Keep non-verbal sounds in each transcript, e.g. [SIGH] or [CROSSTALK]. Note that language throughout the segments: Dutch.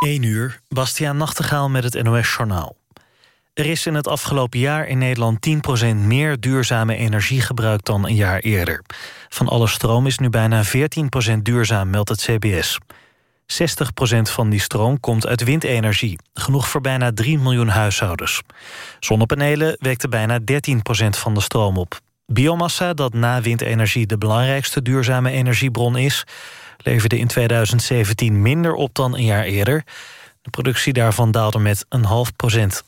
1 uur, Bastiaan Nachtegaal met het NOS-journaal. Er is in het afgelopen jaar in Nederland 10% meer duurzame energie gebruikt dan een jaar eerder. Van alle stroom is nu bijna 14% duurzaam, meldt het CBS. 60% van die stroom komt uit windenergie, genoeg voor bijna 3 miljoen huishoudens. Zonnepanelen wekten bijna 13% van de stroom op. Biomassa, dat na windenergie de belangrijkste duurzame energiebron is leverde in 2017 minder op dan een jaar eerder. De productie daarvan daalde met een half procent.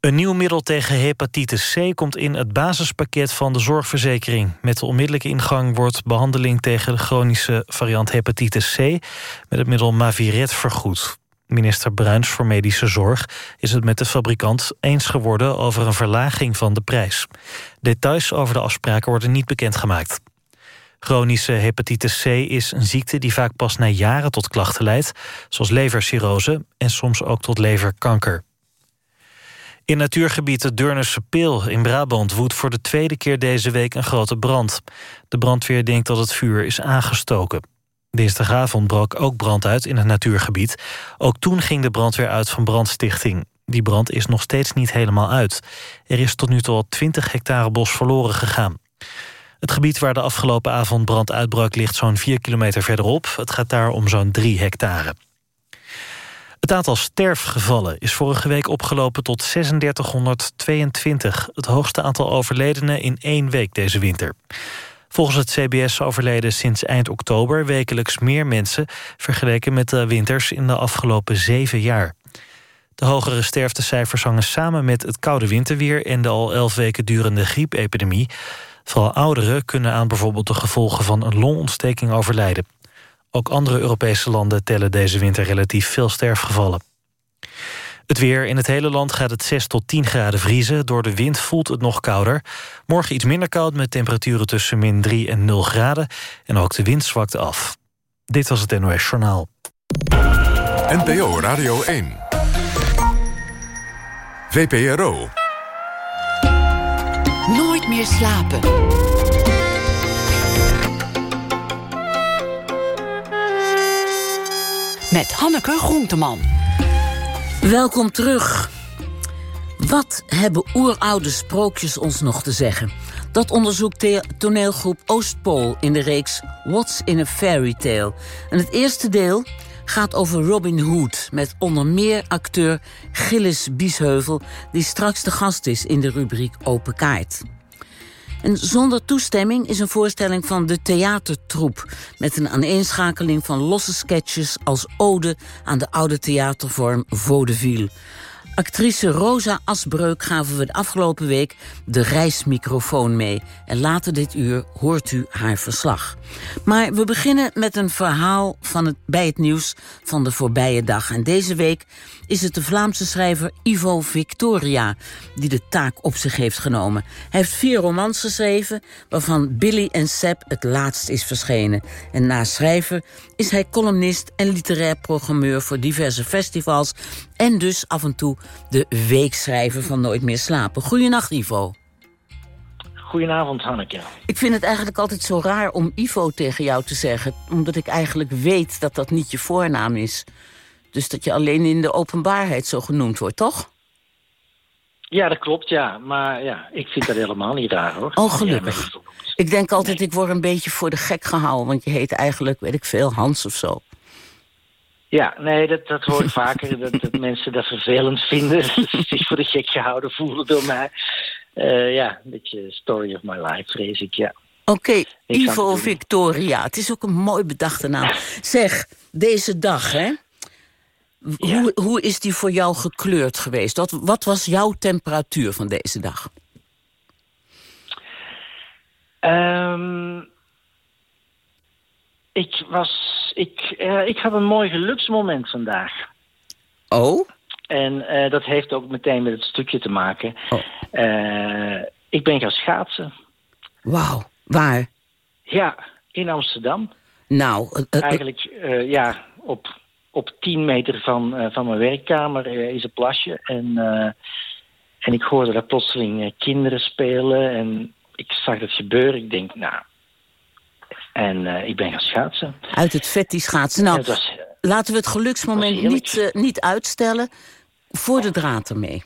Een nieuw middel tegen hepatitis C komt in het basispakket van de zorgverzekering. Met de onmiddellijke ingang wordt behandeling tegen de chronische variant hepatitis C... met het middel Maviret vergoed. Minister Bruins voor Medische Zorg is het met de fabrikant eens geworden... over een verlaging van de prijs. Details over de afspraken worden niet bekendgemaakt. Chronische hepatitis C is een ziekte die vaak pas na jaren tot klachten leidt... zoals levercirrose en soms ook tot leverkanker. In natuurgebied de Deurnerse Peel in Brabant... woedt voor de tweede keer deze week een grote brand. De brandweer denkt dat het vuur is aangestoken. Dinsdagavond brak ook brand uit in het natuurgebied. Ook toen ging de brandweer uit van brandstichting. Die brand is nog steeds niet helemaal uit. Er is tot nu toe al 20 hectare bos verloren gegaan. Het gebied waar de afgelopen avond brand uitbrak ligt zo'n 4 kilometer verderop. Het gaat daar om zo'n 3 hectare. Het aantal sterfgevallen is vorige week opgelopen tot 3622. Het hoogste aantal overledenen in één week deze winter. Volgens het CBS overleden sinds eind oktober wekelijks meer mensen... vergeleken met de winters in de afgelopen zeven jaar. De hogere sterftecijfers hangen samen met het koude winterweer... en de al elf weken durende griepepidemie. Vooral ouderen kunnen aan bijvoorbeeld de gevolgen van een longontsteking overlijden. Ook andere Europese landen tellen deze winter relatief veel sterfgevallen. Het weer. In het hele land gaat het 6 tot 10 graden vriezen. Door de wind voelt het nog kouder. Morgen iets minder koud met temperaturen tussen min 3 en 0 graden. En ook de wind zwakt af. Dit was het NOS Journaal. NPO Radio 1. VPRO. Meer slapen. Met Hanneke Groenteman. Welkom terug. Wat hebben oeroude sprookjes ons nog te zeggen? Dat onderzoekt toneelgroep Oostpool in de reeks What's in a Fairy Tale. En het eerste deel gaat over Robin Hood... met onder meer acteur Gillis Biesheuvel... die straks de gast is in de rubriek Open Kaart. En Zonder Toestemming is een voorstelling van de theatertroep... met een aaneenschakeling van losse sketches als ode... aan de oude theatervorm vaudeville. Actrice Rosa Asbreuk gaven we de afgelopen week de reismicrofoon mee. En later dit uur hoort u haar verslag. Maar we beginnen met een verhaal van het, bij het nieuws van de voorbije dag. En deze week is het de Vlaamse schrijver Ivo Victoria... die de taak op zich heeft genomen. Hij heeft vier romans geschreven, waarvan Billy en Seb het laatst is verschenen. En na schrijver is hij columnist en literair programmeur... voor diverse festivals en dus af en toe de weekschrijver van Nooit meer slapen. Goedenacht, Ivo. Goedenavond, Hanneke. Ik vind het eigenlijk altijd zo raar om Ivo tegen jou te zeggen... omdat ik eigenlijk weet dat dat niet je voornaam is. Dus dat je alleen in de openbaarheid zo genoemd wordt, toch? Ja, dat klopt, ja. Maar ja, ik vind dat helemaal niet raar, hoor. Oh, gelukkig. ik denk altijd, ik word een beetje voor de gek gehouden... want je heet eigenlijk, weet ik veel, Hans of zo. Ja, nee, dat, dat hoor ik [LAUGHS] vaker. Dat, dat mensen dat vervelend vinden. [LAUGHS] zich voor de gek gehouden voelen door mij. Uh, ja, een beetje story of my life, vrees ik, ja. Oké, Ivo Victoria. Het is ook een mooi bedachte naam. [LAUGHS] Zeg, deze dag, hè? Hoe, hoe is die voor jou gekleurd geweest? Wat, wat was jouw temperatuur van deze dag? Um, ik was... Ik, uh, ik had een mooi geluksmoment vandaag. Oh? En uh, dat heeft ook meteen met het stukje te maken. Oh. Uh, ik ben gaan schaatsen. Wauw, waar? Ja, in Amsterdam. Nou, eigenlijk ja, op op 10 meter van, uh, van mijn werkkamer uh, is een plasje. En, uh, en ik hoorde daar plotseling kinderen spelen. En ik zag dat gebeuren. Ik denk, nou... En ik ben gaan schaatsen. Uit het vet die schaatsen. Nou, was, laten we het geluksmoment niet, niet uitstellen. Voor de draad ermee.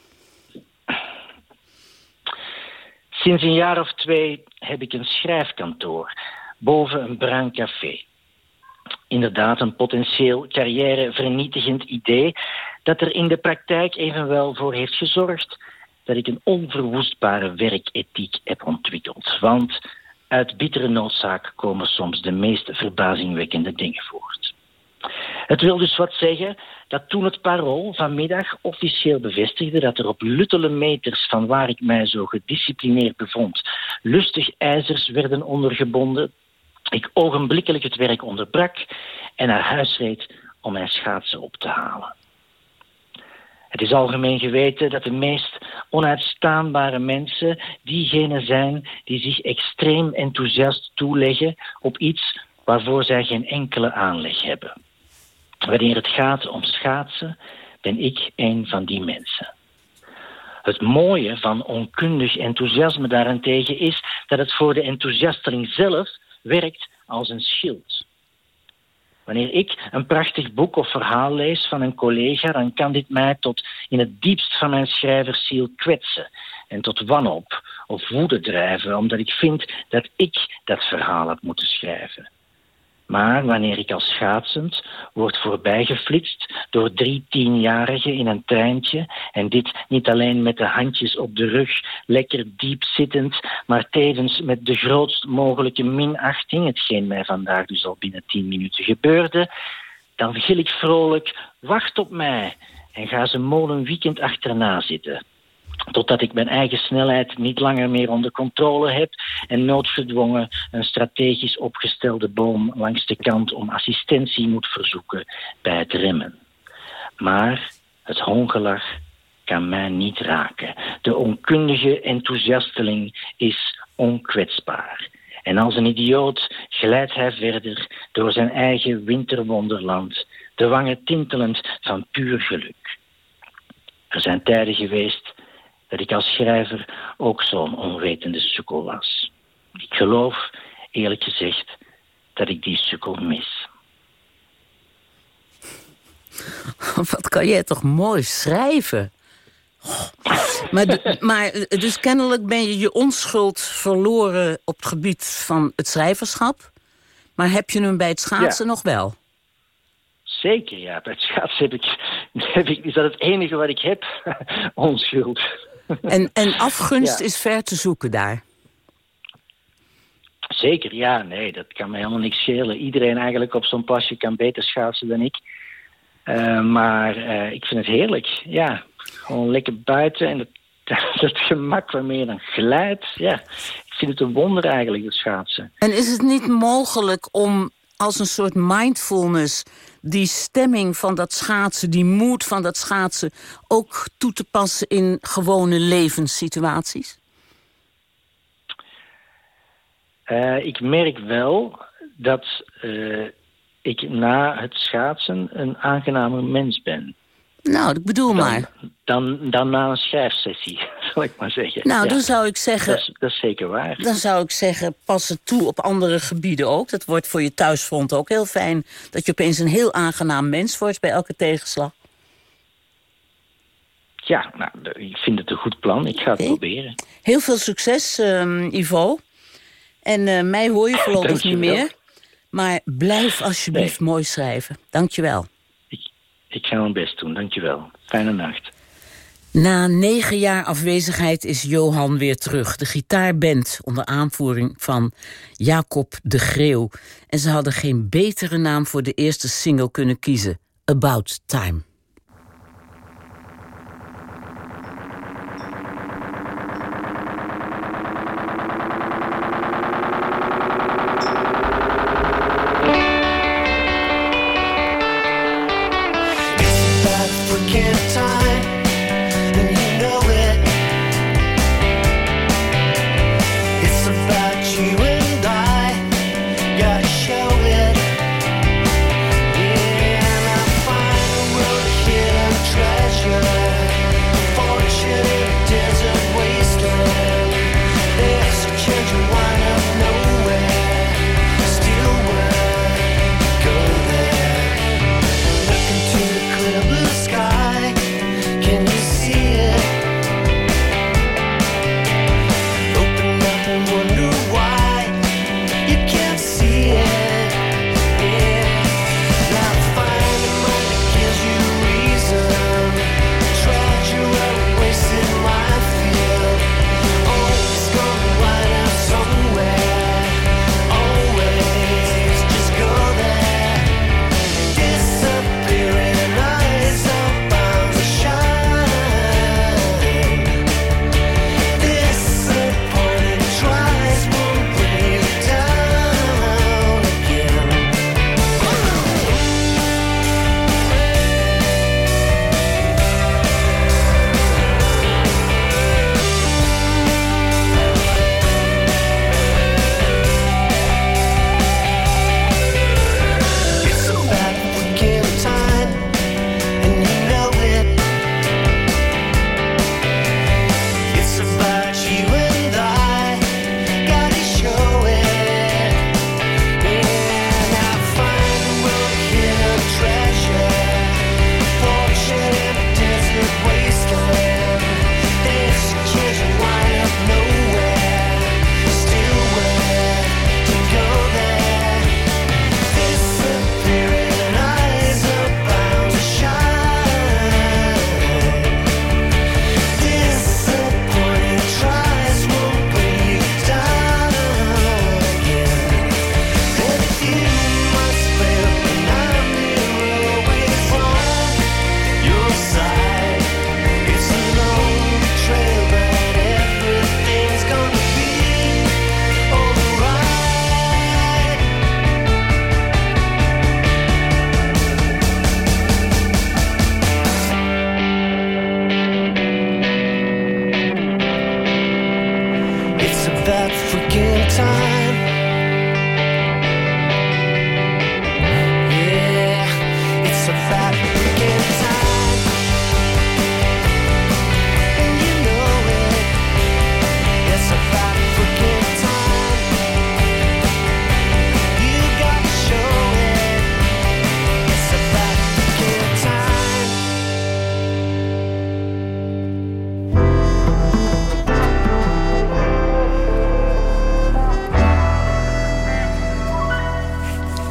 Sinds een jaar of twee heb ik een schrijfkantoor boven een bruin café. Inderdaad, een potentieel carrièrevernietigend idee dat er in de praktijk evenwel voor heeft gezorgd dat ik een onverwoestbare werkethiek heb ontwikkeld. Want uit bittere noodzaak komen soms de meest verbazingwekkende dingen voort. Het wil dus wat zeggen dat toen het parool vanmiddag officieel bevestigde dat er op luttele meters van waar ik mij zo gedisciplineerd bevond, lustig ijzers werden ondergebonden, ik ogenblikkelijk het werk onderbrak en naar huis reed om mijn schaatsen op te halen. Het is algemeen geweten dat de meest onuitstaanbare mensen diegenen zijn die zich extreem enthousiast toeleggen op iets waarvoor zij geen enkele aanleg hebben. Wanneer het gaat om schaatsen, ben ik een van die mensen. Het mooie van onkundig enthousiasme daarentegen is dat het voor de enthousiasteling zelf werkt als een schild. Wanneer ik een prachtig boek of verhaal lees van een collega, dan kan dit mij tot in het diepst van mijn schrijversziel kwetsen en tot wanhoop of woede drijven, omdat ik vind dat ik dat verhaal had moeten schrijven. Maar wanneer ik als schaatsend word voorbijgeflitst door drie tienjarigen in een treintje, en dit niet alleen met de handjes op de rug, lekker diep zittend, maar tevens met de grootst mogelijke minachting, hetgeen mij vandaag dus al binnen tien minuten gebeurde, dan gil ik vrolijk, wacht op mij, en ga ze molen weekend achterna zitten totdat ik mijn eigen snelheid niet langer meer onder controle heb en noodgedwongen een strategisch opgestelde boom langs de kant om assistentie moet verzoeken bij het remmen. Maar het hongelach kan mij niet raken. De onkundige enthousiasteling is onkwetsbaar. En als een idioot glijdt hij verder door zijn eigen winterwonderland, de wangen tintelend van puur geluk. Er zijn tijden geweest dat ik als schrijver ook zo'n onwetende sukkel was. Ik geloof, eerlijk gezegd, dat ik die sukkel mis. [LAUGHS] Wat kan jij toch mooi schrijven? Maar, [LAUGHS] maar dus kennelijk ben je je onschuld verloren op het gebied van het schrijverschap. Maar heb je hem bij het schaatsen nog wel? Zeker, ja. Bij het schaatsen heb ik, [LAUGHS] heb ik, is dat het enige wat ik heb. Onschuld. En, en [LAUGHS] afgunst is ver te zoeken daar? Zeker, ja. Nee, dat kan me helemaal niks schelen. Iedereen eigenlijk op zo'n plasje kan beter schaatsen dan ik. Uh, maar uh, ik vind het heerlijk, ja. Gewoon lekker buiten en dat, [LAUGHS] dat gemak waarmee je dan glijdt. Ja, ik vind het een wonder eigenlijk, dat schaatsen. En is het niet mogelijk om als een soort mindfulness die stemming van dat schaatsen, die moed van dat schaatsen... ook toe te passen in gewone levenssituaties? Uh, ik merk wel dat uh, ik na het schaatsen een aangename mens ben. Nou, ik bedoel dan, maar. Dan, dan na een schrijfsessie, [LAUGHS] zal ik maar zeggen. Nou, ja. dan zou ik zeggen... Dat is, dat is, zeker waar. Dan zou ik zeggen, pas het toe op andere gebieden ook. Dat wordt voor je thuisfront ook heel fijn. Dat je opeens een heel aangenaam mens wordt bij elke tegenslag. Ja, nou, ik vind het een goed plan. Ik ga het okay. proberen. Heel veel succes, um, Ivo. En uh, mij hoor je voorlopig niet meer. Maar blijf alsjeblieft nee. mooi schrijven. Dank je wel. Ik ga mijn best doen, dankjewel. Fijne nacht. Na negen jaar afwezigheid is Johan weer terug. De gitaarband onder aanvoering van Jacob de Greeuw. En ze hadden geen betere naam voor de eerste single kunnen kiezen. About Time.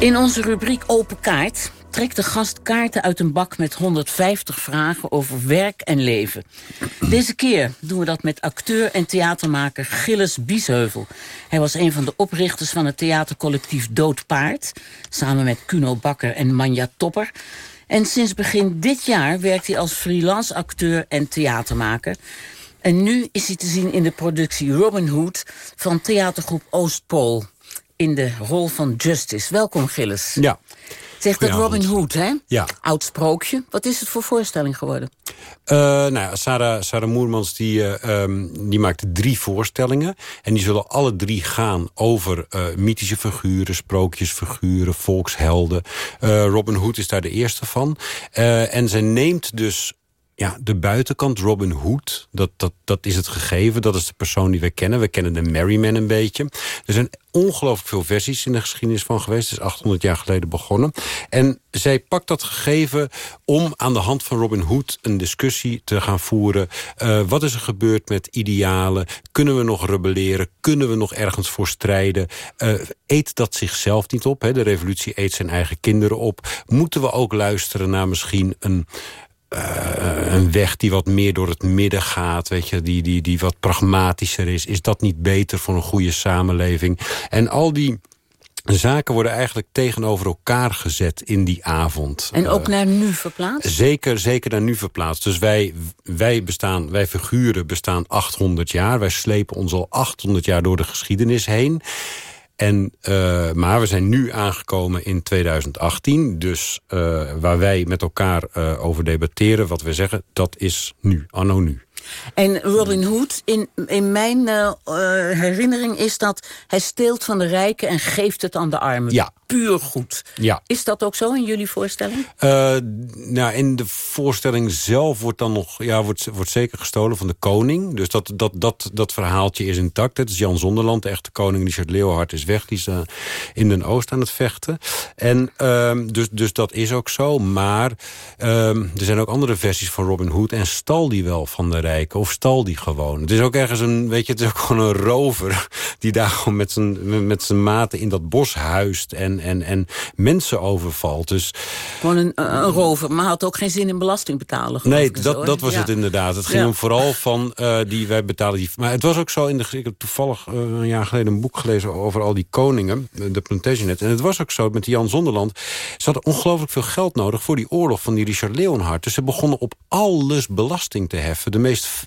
In onze rubriek Open Kaart trekt de gast kaarten uit een bak met 150 vragen over werk en leven. Deze keer doen we dat met acteur en theatermaker Gilles Biesheuvel. Hij was een van de oprichters van het theatercollectief Doodpaard... samen met Kuno Bakker en Manja Topper. En sinds begin dit jaar werkt hij als freelance acteur en theatermaker... En nu is hij te zien in de productie Robin Hood van theatergroep Oostpool. In de rol van Justice. Welkom, Gilles. Ja. Zegt dat Robin Hood, hè? Ja. Oud sprookje. Wat is het voor voorstelling geworden? Uh, nou ja, Sarah, Sarah Moermans die, uh, die maakte drie voorstellingen. En die zullen alle drie gaan over uh, mythische figuren, sprookjesfiguren, volkshelden. Robin Hood is daar de eerste van. en zij neemt dus ja, de buitenkant, Robin Hood, dat, dat, dat is het gegeven. Dat is de persoon die we kennen. We kennen de Merryman een beetje. Er zijn ongelooflijk veel versies in de geschiedenis van geweest. Het is 800 jaar geleden begonnen. En zij pakt dat gegeven om aan de hand van Robin Hood... een discussie te gaan voeren. Uh, wat is er gebeurd met idealen? Kunnen we nog rebelleren? Kunnen we nog ergens voor strijden? Uh, eet dat zichzelf niet op? Hè? De revolutie eet zijn eigen kinderen op. Moeten we ook luisteren naar misschien een uh, een weg die wat meer door het midden gaat, weet je, die, die, die wat pragmatischer is. Is dat niet beter voor een goede samenleving? En al die zaken worden eigenlijk tegenover elkaar gezet in die avond. En ook uh, naar nu verplaatst? Zeker, zeker naar nu verplaatst. Dus wij, wij, bestaan, wij figuren bestaan 800 jaar. Wij slepen ons al 800 jaar door de geschiedenis heen. En, uh, maar we zijn nu aangekomen in 2018. Dus uh, waar wij met elkaar uh, over debatteren, wat we zeggen, dat is nu, anno nu. En Robin Hood, in, in mijn herinnering is dat... hij steelt van de rijken en geeft het aan de armen. Ja. Puur goed. Ja. Is dat ook zo in jullie voorstelling? Uh, nou, in de voorstelling zelf wordt dan nog... ja, wordt, wordt zeker gestolen van de koning. Dus dat, dat, dat, dat verhaaltje is intact. Het is Jan Zonderland, de echte koning. Richard Leeuwhard is weg. Die is uh, in den Oost aan het vechten. En uh, dus, dus dat is ook zo. Maar ehm, er zijn ook andere versies van Robin Hood. En stal die wel van de rijken? Of stal die gewoon? Het is ook ergens een, weet je, het is ook gewoon een rover... die daar gewoon met zijn, met zijn maten in dat bos huist... en, en, en mensen overvalt. Dus, gewoon een, een rover, maar had ook geen zin in belasting betalen. Nee, dat, zo, dat was ja. het inderdaad. Het ging ja. hem vooral van, uh, die wij betalen... Die, maar het was ook zo, in de, ik heb toevallig uh, een jaar geleden een boek gelezen... over al die koningen, de Plantagenet. En het was ook zo met Jan Zonderland. Ze hadden ongelooflijk veel geld nodig voor die oorlog van die Richard Leonhard. Dus ze begonnen op alles belasting te heffen. De meest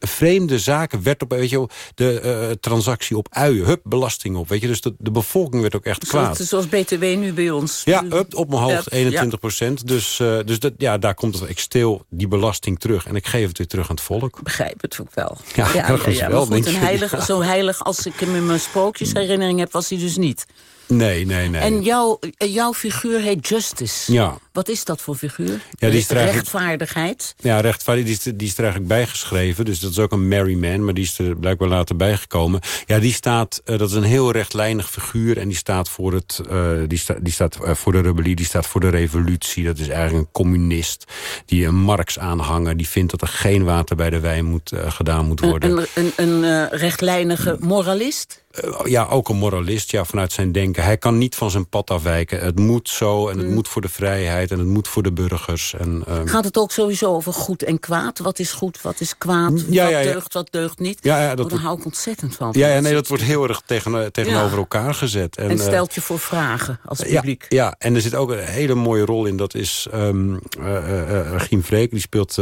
vreemde zaken werd op, weet je, de uh, transactie op uien. Hup, belasting op, weet je. Dus de, de bevolking werd ook echt kwaad. Zoals BTW nu bij ons. Ja, up, op mijn hoofd, 21 procent. Dus, uh, dus dat, ja, daar komt het. Ik steel die belasting terug en ik geef het weer terug aan het volk. Begrijp het ook wel. [LAUGHS] Ja, ja wel. Goed, een heilig. Zo heilig als ik hem in mijn sprookjesherinnering heb, was hij dus niet. Nee, nee, nee. En jouw, jouw figuur heet Justice. Ja. Wat is dat voor figuur? Ja, die is rechtvaardigheid? Ja, rechtvaardigheid. Die is, die is er eigenlijk bijgeschreven. Dus dat is ook een Merry Man, maar die is er blijkbaar later bijgekomen. Ja, die staat, uh, dat is een heel rechtlijnig figuur. En die staat voor, het, uh, die sta, die staat uh, voor de rebellie, die staat voor de revolutie. Dat is eigenlijk een communist. Die een Marx-aanhanger, die vindt dat er geen water bij de wijn moet, gedaan moet worden. Een, een, een, een rechtlijnige moralist? Uh, ja, ook een moralist, ja, vanuit zijn denken. Hij kan niet van zijn pad afwijken. Het moet zo en het mm. moet voor de vrijheid en het moet voor de burgers. En, um... Gaat het ook sowieso over goed en kwaad? Wat is goed, wat is kwaad? Ja, wat ja, ja. deugt, wat deugt niet? Ja, dat oh, daar hou ik ontzettend van. Ja, ja nee, dat wordt heel erg tegen, tegenover elkaar gezet. En, en stelt je voor vragen als publiek. Ja, ja, en er zit ook een hele mooie rol in. Dat is um, uh, Giem Vreek, die speelt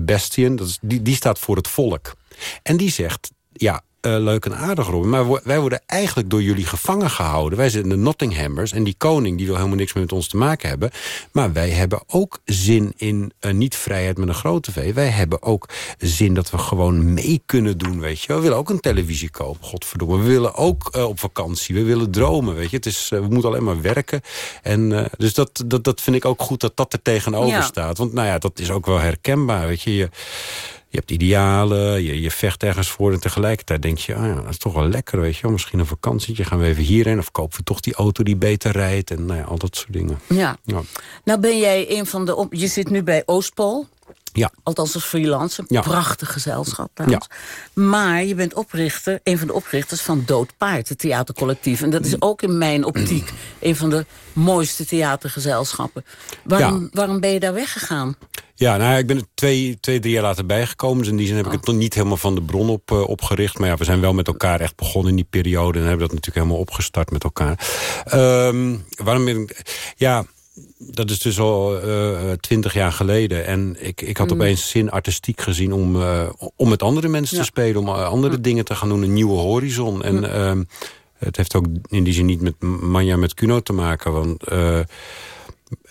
Bastian. Dat is, die, die staat voor het volk. En die zegt, ja, uh, leuk en aardig, Robin. Maar wij worden eigenlijk door jullie gevangen gehouden. Wij zijn de Nottinghammers en die koning die wil helemaal niks meer met ons te maken hebben. Maar wij hebben ook zin in uh, niet vrijheid met een grote V. Wij hebben ook zin dat we gewoon mee kunnen doen, weet je. We willen ook een televisie kopen, godverdomme. We willen ook uh, op vakantie, we willen dromen, weet je. Het is, we moeten alleen maar werken. En, dus dat, dat, dat vind ik ook goed dat dat er tegenover ja. staat. Want nou ja, dat is ook wel herkenbaar, weet je. je je hebt idealen, je, je vecht ergens voor... en tegelijkertijd denk je, ah ja, dat is toch wel lekker, weet je wel. Misschien een vakantietje, gaan we even hierheen... of kopen we toch die auto die beter rijdt... en nou ja, al dat soort dingen. Ja. ja. Nou ben jij een van de... Je zit nu bij Oostpool. Ja. Althans als freelancer. Ja. Prachtig gezelschap trouwens. Maar je bent oprichter, een van de oprichters van Dood Paard, het theatercollectief. En dat is ook in mijn optiek een van de mooiste theatergezelschappen. Waarom, Ja. waarom ben je daar weggegaan? Ja, nou ja, ik ben er twee, twee, drie jaar later bijgekomen. Dus in die zin heb ik het nog niet helemaal van de bron op eh, opgericht. Maar ja, we zijn wel met elkaar echt begonnen in die periode. En hebben dat natuurlijk helemaal opgestart met elkaar. Ehm, waarom ben ik... Ja, dat is dus al eh, twintig jaar geleden. En ik, ik had opeens zin artistiek gezien om, eh, om met andere mensen Ja. te spelen. Om eh, andere dingen te gaan doen, een nieuwe horizon. En ehm, het heeft ook in die zin niet met Manja met Kuno te maken. Want, eh,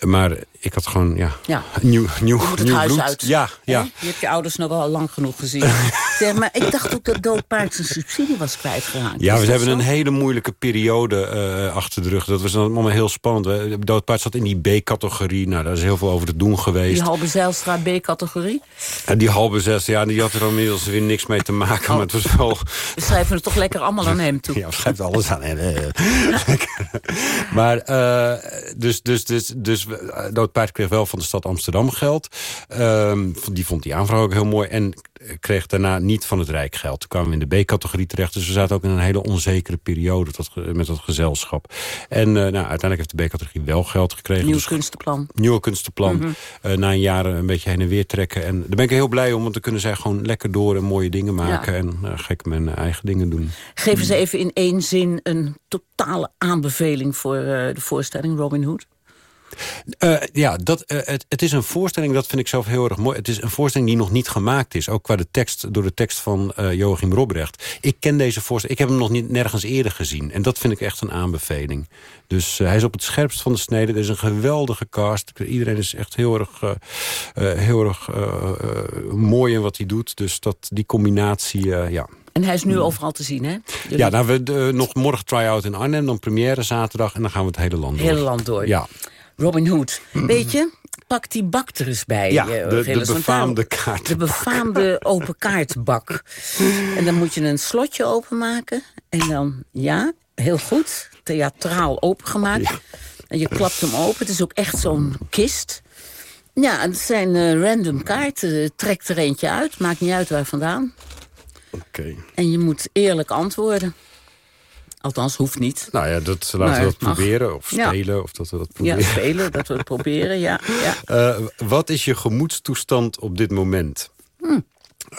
maar ik had gewoon, ja, Ja. nieuw, nieuw, Je moet het nieuw huis bloed. uit. Ja, ja. Je hebt je ouders nog wel lang genoeg gezien. [LAUGHS] zeg, maar ik dacht ook dat Dood Paard zijn subsidie was kwijtgeraakt. Ja, Is we hebben zo? een hele moeilijke periode eh, achter de rug. Dat was allemaal heel spannend. We- Doodpaard zat in die B-categorie. Nou, daar is heel veel over te doen geweest. Die Halbe Zijlstra B-categorie. En die halve zes, ja, die had er inmiddels weer niks mee te maken. Maar het was wel... [LAUGHS] We schrijven het toch lekker allemaal aan hem toe. Ja, schrijft alles aan. hè. [LAUGHS] maar, eh, dus, dus, dus, dus eh, Doodpaard kreeg wel van de stad Amsterdam geld. Ehm, die vond die aanvraag ook heel mooi. En kreeg daarna niet van het Rijk geld. Toen kwamen we in de B-categorie terecht. Dus we zaten ook in een hele onzekere periode tot, met dat gezelschap. En eh, nou, uiteindelijk heeft de B-categorie wel geld gekregen. Nieuw Dus kunstenplan. nieuwe kunstenplan. Mhm. eh, na een jaar een beetje heen en weer trekken. En daar ben ik heel blij om, want dan kunnen zij gewoon lekker door en mooie dingen maken. Ja. En uh, gek mijn eigen dingen doen. Geven ze even in één zin een totale aanbeveling voor eh, de voorstelling Robin Hood. Uh, ja, dat, uh, het, het is een voorstelling, dat vind ik zelf heel erg mooi. Het is een voorstelling die nog niet gemaakt is. Ook qua de tekst, door de tekst van uh, Joachim Robrecht. Ik ken deze voorstelling, ik heb hem nog niet nergens eerder gezien. En dat vind ik echt een aanbeveling. Dus hij is op het scherpst van de snede. Er is een geweldige cast. Iedereen is echt heel erg, heel erg mooi in wat hij doet. Dus dat, die combinatie, ja... En hij is nu overal te zien, hè? Jullie... Ja, nou, we de, nog morgen try-out in Arnhem, dan première zaterdag... en dan gaan we het hele land door. Hele land door. Ja. Robin Hood. Weet je, pak die bak er eens bij. Ja, de, de befaamde kaart. De befaamde open kaartbak. En dan moet je een slotje openmaken. En dan, ja, heel goed, theatraal opengemaakt. Ja. En je klapt hem open. Het is ook echt zo'n kist. Ja, het zijn uh, random kaarten. Trek er eentje uit. Maakt niet uit waar vandaan. Oké. Okay. En je moet eerlijk antwoorden. Althans, hoeft niet. Nou ja, dat, laten we dat proberen. Of spelen, ja. of dat we dat proberen. Ja, spelen, dat we het [LAUGHS] proberen, ja. ja. Uh, wat is je gemoedstoestand op dit moment? Hm.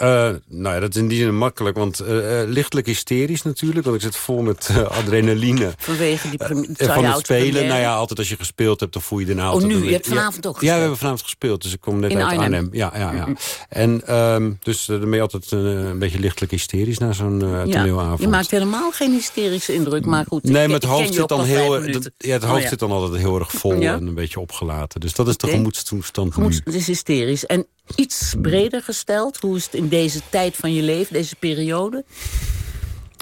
Uh, nou ja, dat is in die zin makkelijk, want uh, lichtelijk hysterisch natuurlijk. Want ik zit vol met adrenaline. Vanwege die Van het spelen, première. nou ja, altijd als je gespeeld hebt, dan voel je daarna oh, altijd... nu? Je hebt vanavond ook gespeeld? Ja, we hebben vanavond gespeeld, dus ik kom net in uit Arnhem. Arnhem. Ja, ja, ja. En um, dus dan ben je altijd een beetje lichtelijk hysterisch na zo'n toneelavond. Je maakt helemaal geen hysterische indruk, maar goed. Nee, maar het hoofd zit dan heel... Dat, ja, het hoofd oh, ja. zit dan altijd heel erg vol en een beetje opgelaten. Dus dat is de gemoedstoestand Gemoeds, nu. Het is hysterisch. En iets breder gesteld, hoe is het in deze tijd van je leven, deze periode?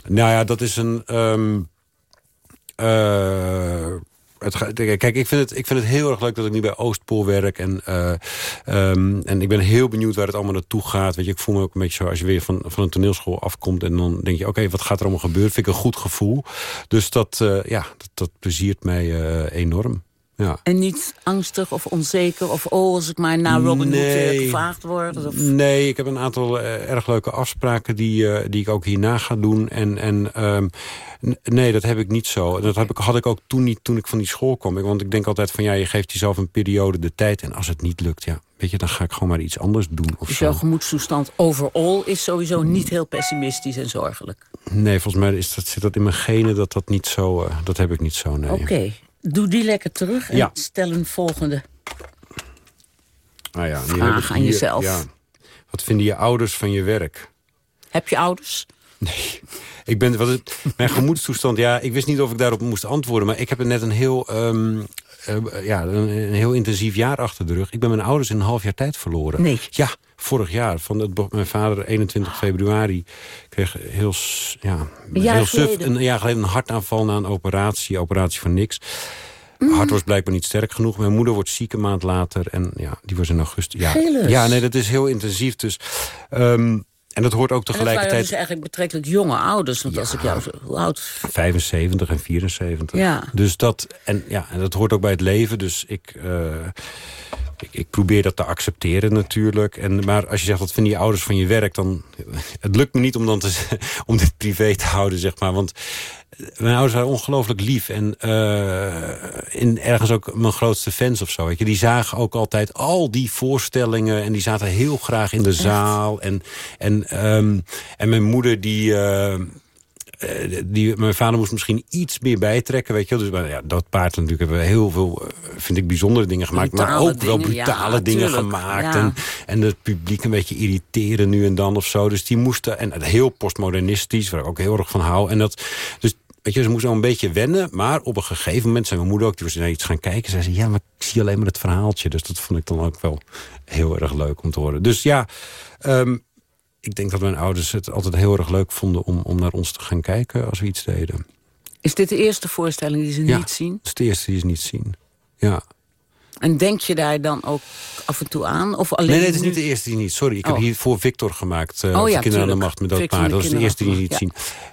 Nou ja, dat is een... Um, uh, het, kijk, ik vind, het, ik vind het heel erg leuk dat ik nu bij Oostpool werk. En, uh, um, en ik ben heel benieuwd waar het allemaal naartoe gaat. Weet je, ik voel me ook een beetje zo als je weer van, van een toneelschool afkomt. En dan denk je, oké, wat gaat er allemaal gebeuren? Vind ik een goed gevoel. Dus dat, uh, ja, dat, dat pleziert mij enorm. Ja. En niet angstig of onzeker of oh, als ik maar naar Robin nee. Hood gevraagd word? Of... Nee, ik heb een aantal uh, erg leuke afspraken die, uh, die ik ook hierna ga doen. En, en um, nee, dat heb ik niet zo. Dat heb ik, had ik ook toen niet toen ik van die school kwam. Want ik denk altijd van ja, je geeft jezelf een periode de tijd. En als het niet lukt, ja, weet je, dan ga ik gewoon maar iets anders doen. Of dus zo. jouw gemoedstoestand overall is sowieso niet heel pessimistisch en zorgelijk? Nee, volgens mij is dat, zit dat in mijn genen dat dat niet zo... Uh, dat heb ik niet zo, nee. Oké. Okay. Doe die lekker terug en ja. stel een volgende ah ja, vraag aan hier, jezelf. Ja. Wat vinden je ouders van je werk? Heb je ouders? Nee. Ik ben, wat het, mijn gemoedstoestand, ja, ik wist niet of ik daarop moest antwoorden. Maar ik heb net een heel, um, uh, ja, een, een, heel intensief jaar achter de rug. Ik ben mijn ouders in een half jaar tijd verloren. Nee. Ja, vorig jaar. Van het, mijn vader, 21 februari, kreeg heel, ja, een heel suf, een jaar geleden een hartaanval na een operatie. Operatie voor niks. Mijn hart was blijkbaar niet sterk genoeg. Mijn moeder wordt ziek een maand later. En ja, die was in augustus. Ja, ja nee, dat is heel intensief. Dus... Um, en dat hoort ook tegelijkertijd... En dus eigenlijk betrekkelijk jonge ouders. Want ja, als ik jou. Hoe oud? 75 en 74. Ja. Dus dat... En, ja, en dat hoort ook bij het leven. Dus ik... Uh, ik, ik, probeer dat te accepteren natuurlijk. En, maar als je zegt, wat vinden je ouders van je werk... dan het lukt me niet om, dan te, [LAUGHS] om dit privé te houden, zeg maar. Want mijn ouders waren ongelooflijk lief. En uh, in, ergens ook mijn grootste fans of zo. Weet je. Die zagen ook altijd al die voorstellingen. En die zaten heel graag in de zaal. En, en, um, en mijn moeder die... Uh, die, mijn vader moest misschien iets meer bijtrekken, weet je Dus maar, ja, dat paard natuurlijk hebben we heel veel, vind ik, bijzondere dingen gemaakt. maar ook wel brutale ja, dingen gemaakt. Ja. En, en het publiek een beetje irriteren nu en dan of zo. Dus die moesten, en heel postmodernistisch, waar ik ook heel erg van hou. En dat, dus Weet je, ze moest al een beetje wennen. Maar op een gegeven moment zei mijn moeder ook... die was naar iets gaan kijken. Zei ze, ja, maar ik zie alleen maar het verhaaltje. Dus dat vond ik dan ook wel heel erg leuk om te horen. Dus ja, um, ik denk dat mijn ouders het altijd heel erg leuk vonden... om, om naar ons te gaan kijken als we iets deden. Is dit de eerste voorstelling die ze ja, niet zien? het is de eerste die ze niet zien. Ja. En denk je daar dan ook af en toe aan? Of alleen nee, nee, het is niet de eerste die niet. Sorry, ik heb hier voor Victor gemaakt. Uh, oh, ja, Kinderen aan de Macht met dat paard. Dat is de eerste die niet ja. zien.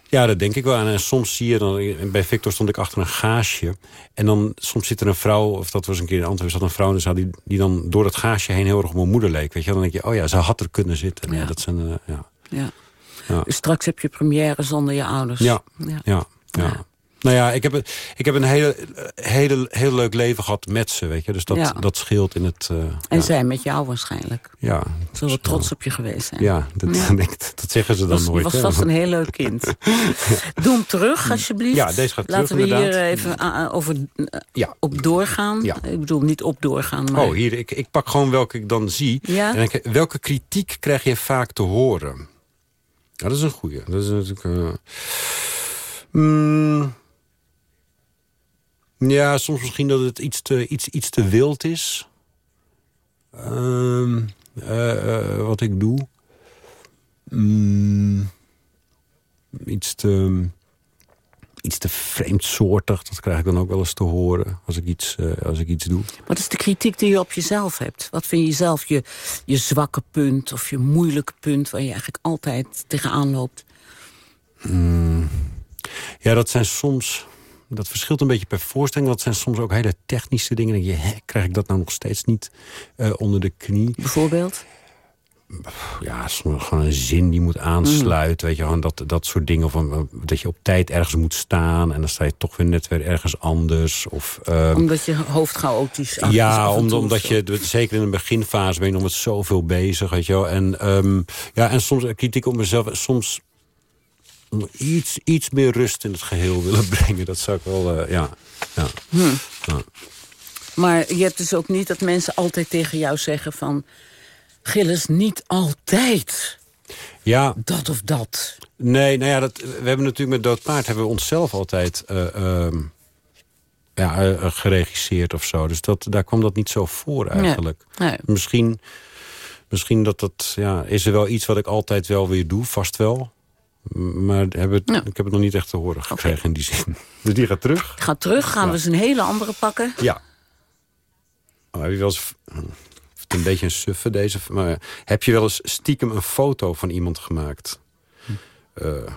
Ja, dat denk ik wel. En soms zie je dan... Bij Victor stond ik achter een gaasje. En dan soms zit er een vrouw... Of dat was een keer in Antwerpen. zat een vrouw zaal die, die dan door dat gaasje heen heel erg op mijn moeder leek. Weet je? Dan denk je, oh ja, ze had er kunnen zitten. Ja. dat zijn... Uh, ja. Ja. ja. Dus straks heb je première zonder je ouders. Ja, ja. ja. Nou ja, ik heb, ik heb een hele, hele, heel leuk leven gehad met ze, weet je. Dus dat, dat scheelt in het... Uh, en ja. zij met jou waarschijnlijk. Ja. Zullen we trots op je geweest zijn. Ja, dat, ja. [LAUGHS] dat zeggen ze dan was, nooit. was vast een heel leuk kind. [LAUGHS] Doe hem terug, alsjeblieft. Ja, deze gaat Laten terug, we hier even uh, over, ja. op doorgaan. Ja. Ik bedoel, niet op doorgaan, maar... Oh, hier, ik, ik pak gewoon welke ik dan zie. Ja? En ik, welke kritiek krijg je vaak te horen? Ja, dat is een goeie. Dat is natuurlijk... Uh, mm, ja, soms misschien dat het iets te, iets, iets te wild is. Uh, uh, uh, wat ik doe. Mm, iets te... Iets te vreemdsoortig, dat krijg ik dan ook wel eens te horen als ik iets, als ik iets doe. Wat is de kritiek die je op jezelf hebt? Wat vind je zelf je, je zwakke punt of je moeilijke punt... waar je eigenlijk altijd tegenaan loopt? Mm, ja, dat zijn soms dat verschilt een beetje per voorstelling. Dat zijn soms ook hele technische dingen. Dan denk je, hè, krijg ik dat nou nog steeds niet uh, onder de knie? Bijvoorbeeld? Ja, soms gewoon een zin die moet aansluiten. Mm. Weet je, gewoon dat, dat soort dingen. Van, dat je op tijd ergens moet staan. En dan sta je toch weer net weer ergens anders. Of, uh, omdat je hoofd chaotisch is. Ja, om, omdat je, zeker in een beginfase ben je nog met zoveel bezig. Weet je wel. En, um, ja, en soms kritiek op mezelf. Soms iets, iets meer rust in het geheel willen [LAUGHS] brengen. Dat zou ik wel, uh, ja. Ja. Hm. ja. Maar je hebt dus ook niet dat mensen altijd tegen jou zeggen van... Gilles, niet altijd ja. dat of dat. Nee, nou ja, dat, we hebben natuurlijk met Dood Paard... hebben we onszelf altijd uh, uh, ja, uh, geregisseerd of zo. Dus dat, daar kwam dat niet zo voor eigenlijk. Nee. Nee. Misschien, misschien dat dat... Ja, is er wel iets wat ik altijd wel weer doe, vast wel. Maar hebben ik heb het nog niet echt te horen gekregen okay. in die zin. [LAUGHS] Dus die gaat terug. Gaat terug. Gaan ja. we eens een hele andere pakken? Ja. Oh, heb je wel eens... Een beetje een suffe deze. Maar heb je wel eens stiekem een foto van iemand gemaakt? Hm. Uh,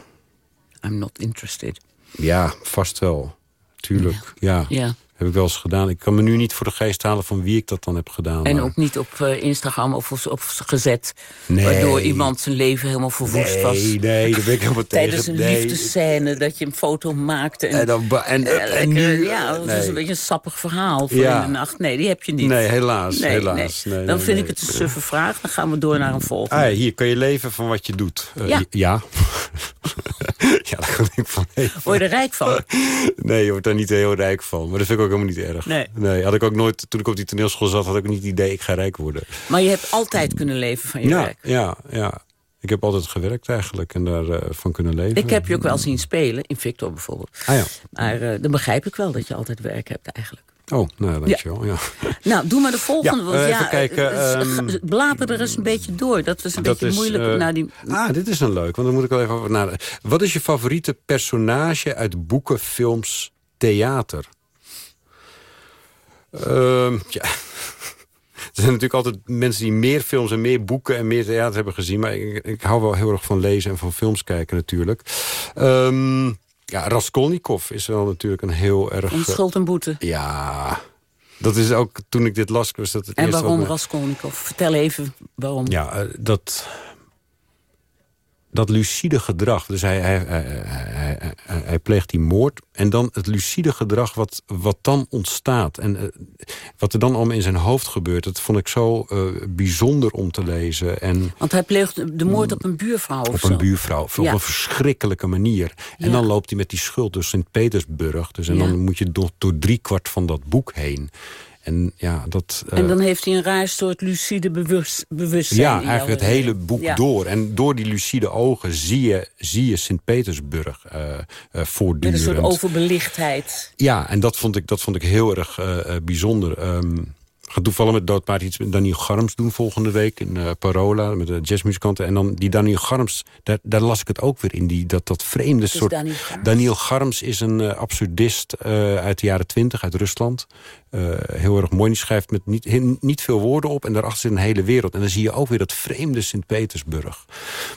I'm not interested. Ja, vast wel. Tuurlijk, ja. ja. Heb ik wel eens gedaan. Ik kan me nu niet voor de geest halen van wie ik dat dan heb gedaan. En maar... ook niet op uh, Instagram of, of gezet. Nee. Waardoor iemand zijn leven helemaal verwoest nee, was. Nee, dat ben ik helemaal Tijdens tegen. een nee. liefdescène dat je een foto maakte. En, en, dan, en, en nu, ja, dat nee. is een beetje een sappig verhaal voor ja. in de nacht. Nee, die heb je niet. Nee, helaas. Nee, helaas. Nee. dan vind ik het een suffe vraag. Dan gaan we door naar een volgende. Ah, hier kan je leven van wat je doet. Uh, ja. [LAUGHS] ja. ja, daar kan ik van leven. Word je er rijk van? [LAUGHS] nee, je wordt daar niet heel rijk van. Maar dat vind ik ook helemaal niet erg. Nee. nee. had ik ook nooit, toen ik op die toneelschool zat, had ik niet het idee, ik ga rijk worden. Maar je hebt altijd kunnen leven van je ja, werk? Ja, ja. Ik heb altijd gewerkt eigenlijk en daarvan uh, van kunnen leven. Ik heb je ook wel zien spelen, in Victor bijvoorbeeld. Ah, ja. Maar uh, dan begrijp ik wel dat je altijd werk hebt eigenlijk. Oh, nou, dankjewel. Ja. ja. Nou, doe maar de volgende. Ja, want, ja, even kijken. Um, er eens een beetje door. Dat was een dat beetje moeilijk. Uh, naar die... Ah, dit is een leuk. Want dan moet ik wel even over nadenken. Wat is je favoriete personage uit boeken, films, theater? Uh, ja. [LAUGHS] Er zijn natuurlijk altijd mensen die meer films en meer boeken en meer theater hebben gezien. Maar ik, ik hou wel heel erg van lezen en van films kijken natuurlijk. Um, ja, Raskolnikov is wel natuurlijk een heel erg... Een schuld en boete. Ja, dat is ook, toen ik dit las, was dat het En waarom me- Raskolnikov? Vertel even waarom. Ja, eh, dat, dat lucide gedrag. Dus hij, hij, hij, hij, pleegt die moord. En dan het lucide gedrag wat, wat dan ontstaat. En eh, wat er dan allemaal in zijn hoofd gebeurt... dat vond ik zo eh, bijzonder om te lezen. En Want hij pleegt de moord op een buurvrouw of op een buurvrouw. Op Ja. een verschrikkelijke manier. En Ja. dan loopt hij met die schuld door Sint-Petersburg. Dus en Ja. dan moet je door, door driekwart van dat boek heen. En ja, dat... eh, En dan heeft hij een raar soort lucide bewust, bewustzijn. ja, eigenlijk het hele boek Ja. door. En door die lucide ogen zie je, zie je Sint-Petersburg eh Met voortdurend. een soort overbelichtheid. Ja, en dat vond ik, dat vond ik heel erg bijzonder. Ehm ik ga toevallig met Doodpaard iets met Daniel Garms doen volgende week... in eh, Parola, met de jazzmuzikanten. En dan die Daniel Garms, daar, daar las ik het ook weer in. Die, dat, dat vreemde soort... Daniel Garms? Daniel Garms is een eh, absurdist eh, uit de jaren twintig, uit Rusland. Heel erg mooi. Die schrijft met niet, niet veel woorden op. En daarachter zit een hele wereld. En dan zie je ook weer dat vreemde Sint-Petersburg.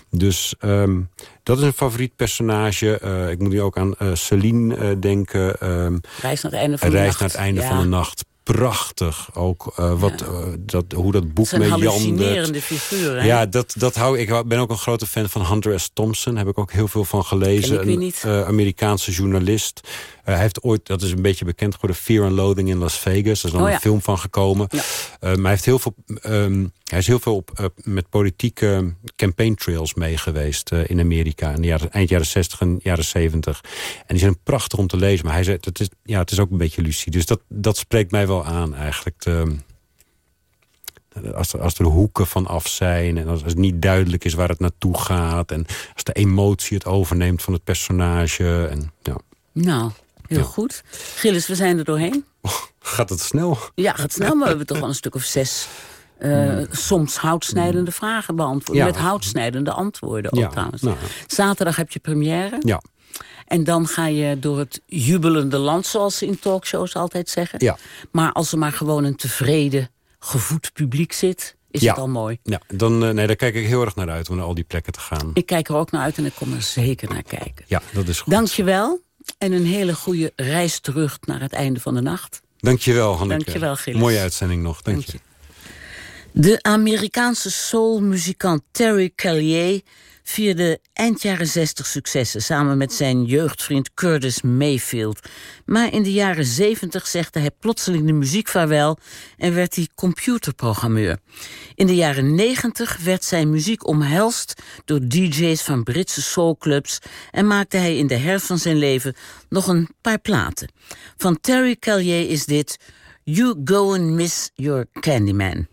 Dus ehm, dat is een favoriet personage. Ik moet nu ook aan Celine denken. ehm, Reis naar het einde van de reis naar het einde Ja. van de nacht. Prachtig ook. eh, wat, eh, dat, hoe dat boek hallucinerende figuren. hè? Ja, dat, dat hou ik. Ik ben ook een grote fan van Hunter S. Thompson. Heb ik ook heel veel van gelezen. Een niet. eh, Amerikaanse journalist. Hij heeft ooit, dat is een beetje bekend geworden, Fear and Loathing in Las Vegas. Er is dan Oh ja. een film van gekomen. Ja. Maar hij, heeft heel veel, ehm, hij is heel veel op, eh, met politieke campaign trails mee geweest eh, in Amerika. In de jaren, eind jaren 60 en jaren 70. En die zijn prachtig om te lezen. Maar hij zei, het is, ja, het is ook een beetje lucide. Dus dat, dat spreekt mij wel aan eigenlijk. De, als er, als er hoeken van af zijn en als, als het niet duidelijk is waar het naartoe gaat... en als de emotie het overneemt van het personage. En, ja. Nou, heel Ja. goed. Gilles, we zijn er doorheen. Gaat het snel? Ja, gaat snel, maar we hebben toch wel een stuk of zes... eh, soms houtsnijdende vragen beantwoord. Ja. Met houtsnijdende antwoorden ook Ja, trouwens. nou. Zaterdag heb je première. Ja, En dan ga je door het jubelende land, zoals ze in talkshows altijd zeggen. Ja. Maar als er maar gewoon een tevreden, gevoed publiek zit, is Ja. het al mooi. ja dan, eh, nee, daar kijk ik heel erg naar uit om naar al die plekken te gaan. Ik kijk er ook naar uit en ik kom er zeker naar kijken. Ja, dat is goed. Dank je wel en een hele goede reis terug naar het einde van de nacht. Dank je wel, Hanneke. Dank je wel, Gilles. Mooie uitzending nog. Dank, Dank je. De Amerikaanse soulmuzikant Terry Callier vierde eind jaren 60 successen samen met zijn jeugdvriend Curtis Mayfield. Maar in de jaren 70 zegde hij plotseling de muziek vaarwel en werd hij computerprogrammeur. In de jaren 90 werd zijn muziek omhelst door DJ's van Britse soulclubs en maakte hij in de herfst van zijn leven nog een paar platen. Van Terry Callier is dit You Go and Miss Your Candyman.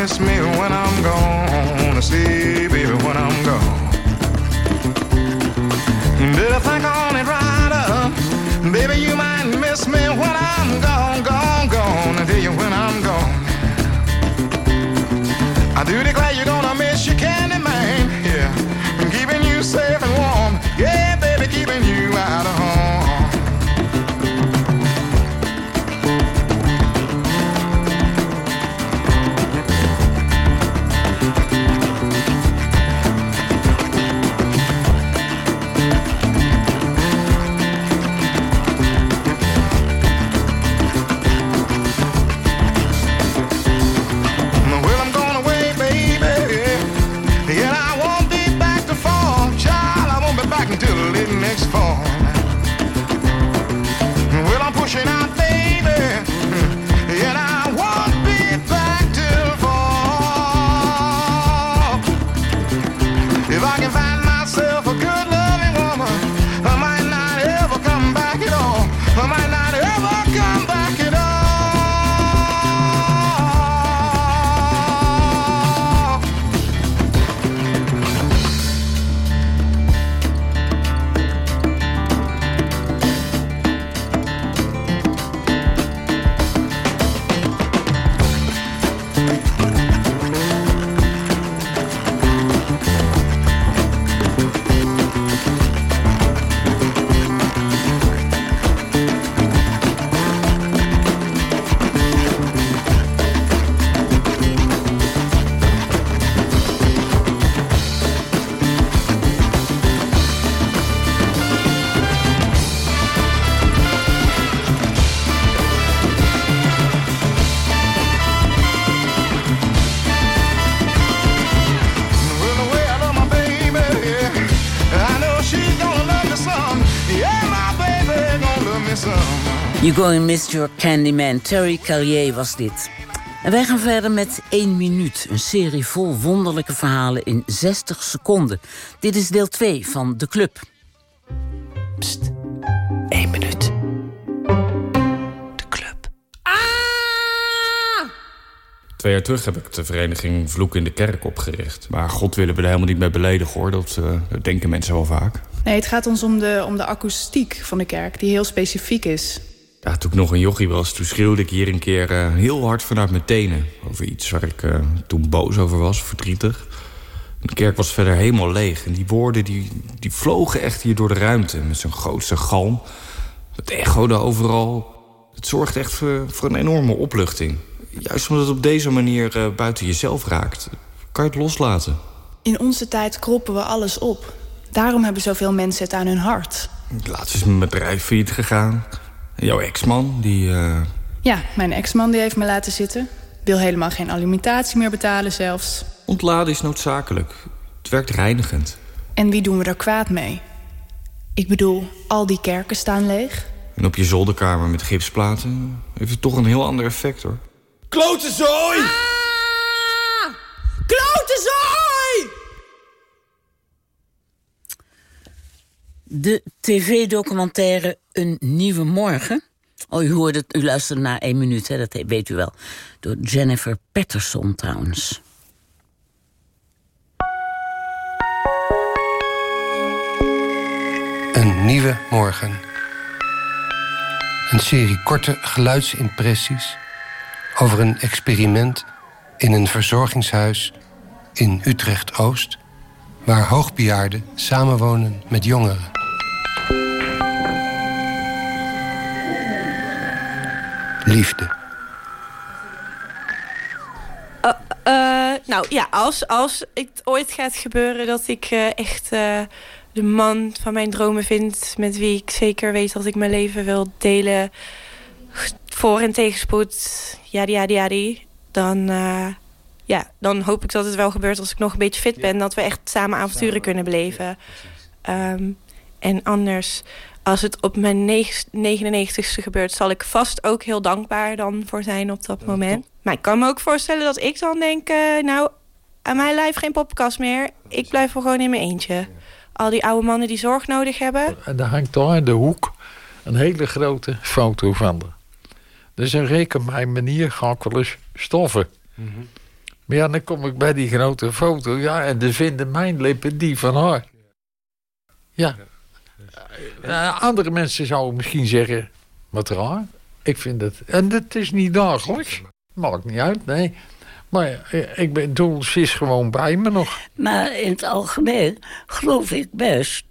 miss me when I'm gone. See, baby, when I'm gone. Did I think on it, rider? Baby, you might miss me Going Miss Your Candyman. Terry Carrier was dit. En wij gaan verder met 1 minuut. Een serie vol wonderlijke verhalen in 60 seconden. Dit is deel 2 van De Club. Pst, 1 minuut. De Club. Twee jaar terug heb ik de vereniging Vloek in de Kerk opgericht. Maar God willen we er helemaal niet mee beledigen hoor. Dat, uh, dat denken mensen wel vaak. Nee, het gaat ons om de, om de akoestiek van de kerk, die heel specifiek is. Ja, toen ik nog een jochie was, toen schreeuwde ik hier een keer uh, heel hard vanuit mijn tenen. Over iets waar ik uh, toen boos over was, verdrietig. De kerk was verder helemaal leeg. En die woorden die, die vlogen echt hier door de ruimte met zo'n grootste galm. Het echode overal. Het zorgt echt voor, voor een enorme opluchting. Juist omdat het op deze manier uh, buiten jezelf raakt, kan je het loslaten. In onze tijd kroppen we alles op. Daarom hebben zoveel mensen het aan hun hart. Laatst is mijn bedrijf failliet gegaan. Jouw ex-man, die... Uh... Ja, mijn ex-man die heeft me laten zitten. Wil helemaal geen alimentatie meer betalen zelfs. Ontladen is noodzakelijk. Het werkt reinigend. En wie doen we daar kwaad mee? Ik bedoel, al die kerken staan leeg. En op je zolderkamer met gipsplaten heeft het toch een heel ander effect, hoor. Klote zooi! Ah! Klote zooi! De tv-documentaire Een Nieuwe Morgen. Oh, u hoorde het, u luisterde na één minuut, hè, dat weet u wel. Door Jennifer Patterson trouwens. Een Nieuwe Morgen. Een serie korte geluidsimpressies over een experiment in een verzorgingshuis in Utrecht-Oost... waar hoogbejaarden samenwonen met jongeren. Liefde. Uh, uh, nou ja, als, als het ooit gaat gebeuren dat ik uh, echt de man van mijn dromen vind... met wie ik zeker weet dat ik mijn leven wil delen... voor- en tegenspoed, yadi yadi yadi... dan, ja, dan hoop ik dat het wel gebeurt als ik nog een beetje fit ben... dat we echt samen avonturen kunnen beleven. Um, en anders als het op mijn 99ste gebeurt... zal ik vast ook heel dankbaar dan voor zijn op dat moment. Maar ik kan me ook voorstellen dat ik dan denk... Uh, nou, aan mijn lijf geen poppenkast meer. Ik blijf wel gewoon in mijn eentje. Al die oude mannen die zorg nodig hebben. En daar hangt daar in de hoek een hele grote foto van. Dus een reken mijn manier ga ik wel eens stoffen. Mm -hmm. Maar ja, dan kom ik bij die grote foto. Ja, en dan vinden mijn lippen die van haar. Ja. Uh, andere mensen zouden misschien zeggen, wat raar. Ik vind het, en dat is niet dagelijks. Maakt niet uit, nee. Maar ik bedoel, ze is gewoon bij me nog. Maar in het algemeen geloof ik best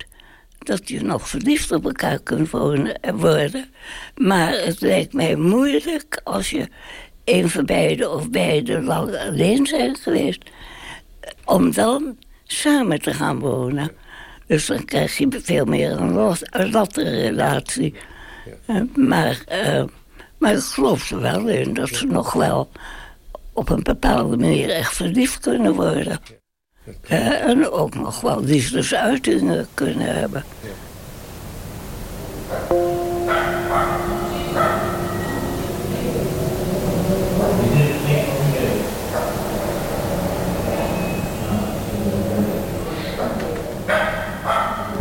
dat je nog verliefd op elkaar kunt worden. Maar het lijkt mij moeilijk als je een van beiden of beide lang alleen zijn geweest... om dan samen te gaan wonen. Dus dan krijg je veel meer een, los, een latte relatie. Ja. Uh, maar, uh, maar ik geloof er wel in dat ze nog wel op een bepaalde manier echt verliefd kunnen worden. Ja. Uh, en ook nog wel liefdesuitingen kunnen hebben. Ja.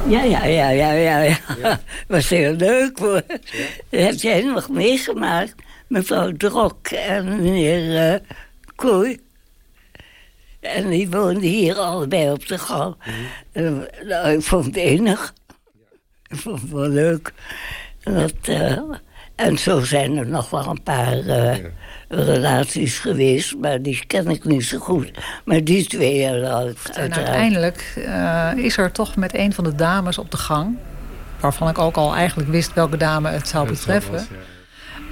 Ja, ja, ja, ja, ja. ja. ja. [LAUGHS] Was heel leuk hoor. Ja. Dat heb jij nog meegemaakt. Mevrouw Drok en meneer uh, Kooi. En die woonden hier allebei op de gang. Mm. nou, ik vond het enig. Ik vond het wel leuk. Dat, uh, en zo zijn er nog wel een paar uh, relaties geweest, maar die ken ik niet zo goed. Maar die twee hebben En uiteindelijk uh, is er toch met een van de dames op de gang... waarvan ik ook al eigenlijk wist welke dame het zou betreffen... Was,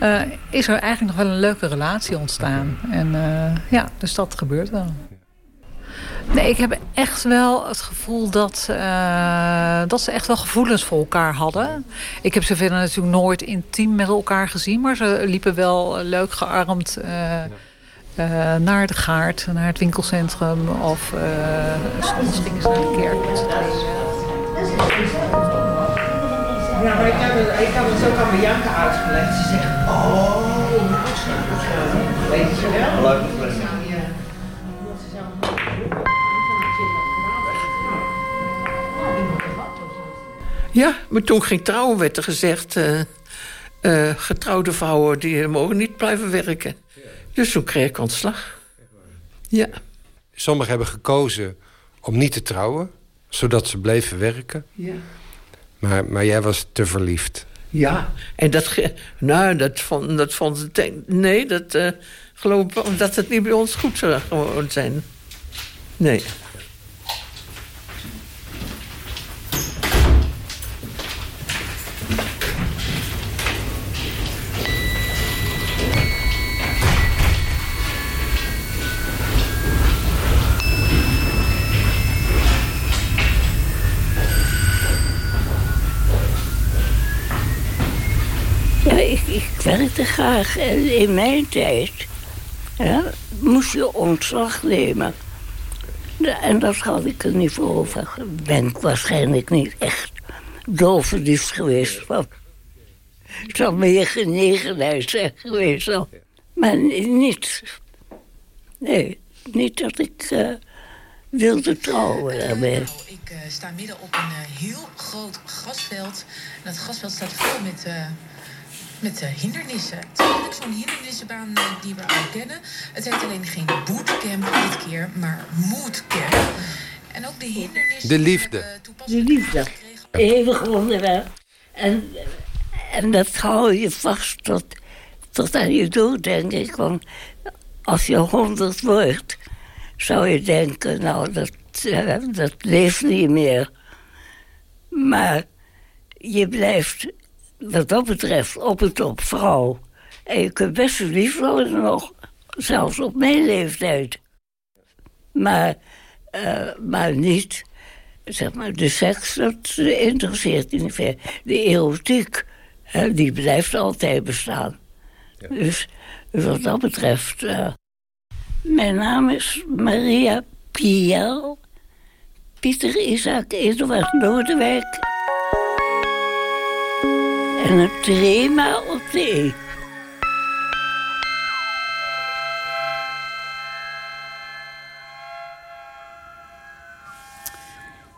ja. uh, is er eigenlijk nog wel een leuke relatie ontstaan. En ja, dus dat gebeurt wel. Nee, ik heb echt wel het gevoel dat, uh, dat ze echt wel gevoelens voor elkaar hadden. Ik heb ze verder natuurlijk nooit intiem met elkaar gezien... maar ze liepen wel leuk gearmd uh, uh, naar de gaard, naar het winkelcentrum... of soms gingen ze naar de kerk met z'n tweeën. Ja, maar ik had het, ik het ook aan Bianca uitgelegd. Ze zegt, oh, nou snap ik het. Weet je wel? Ja, maar toen ging trouwen werd er gezegd... eh, getrouwde vrouwen die mogen niet blijven werken. Dus toen kreeg ik ontslag. Ja. Sommigen hebben gekozen om niet te trouwen, zodat ze bleven werken. Ja. Maar, maar jij was te verliefd. Ja, en dat, nou, dat vond, dat vond nee, dat eh, geloof ik, omdat het niet bij ons goed zou zijn. Nee. Ja, ik, ik werkte graag. En in mijn tijd moest je ontslag nemen. En dat had ik er niet voor over. Ben ik waarschijnlijk niet echt dolverliefd geweest. Want het zou meer genegenheid zijn geweest. dan. Maar niet. Nee, niet dat ik eh, wilde trouwen daarmee. Ik eh, sta midden op een eh, heel groot grasveld. En dat grasveld staat vol met, eh, met eh, hindernissen. Het is eigenlijk zo'n hindernissenbaan eh, die we al kennen. Het heet alleen geen bootcamp dit keer, maar moodcamp. En ook de hindernissen... De liefde. De liefde. Eeuwig onderwerp. En, en dat hou je vast tot, tot aan je dood, denk ik. Want als je honderd wordt, zou je denken, nou, dat, eh, dat leeft niet meer. Maar je blijft, wat dat betreft, op het top vrouw. En je kunt best verliefd worden nog, zelfs op mijn leeftijd. Maar, eh, maar niet, zeg maar, de seks, dat interesseert je niet veel. De erotiek, hè, die blijft altijd bestaan. Dus wat dat betreft... eh, mijn naam is Maria Piel. Pieter Isaac Eduard Lodewijk. En het trema op de E.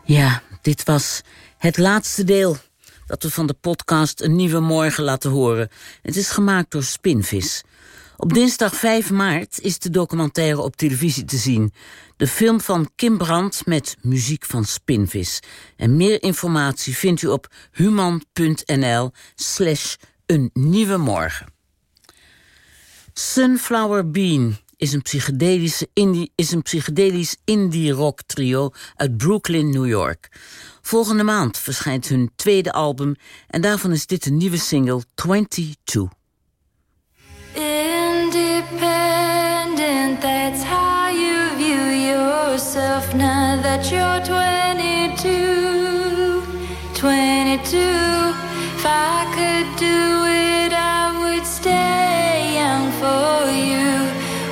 Ja, dit was het laatste deel dat we van de podcast Een Nieuwe Morgen laten horen. Het is gemaakt door Spinvis. Op dinsdag 5 maart is de documentaire op televisie te zien. De film van Kim Brandt met muziek van Spinvis. En meer informatie vindt u op human.nl slash een nieuwe morgen. Sunflower Bean is een, psychedelische indie, is een psychedelisch indie-rock trio uit Brooklyn, New York. Volgende maand verschijnt hun tweede album en daarvan is dit een nieuwe single 22. Now that you're 22. 22. If I could do it, I would stay young for you.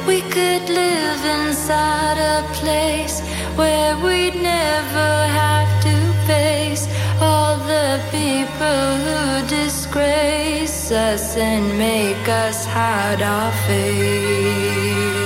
We could live inside a place where we'd never have to face all the people who disgrace us and make us hide our face.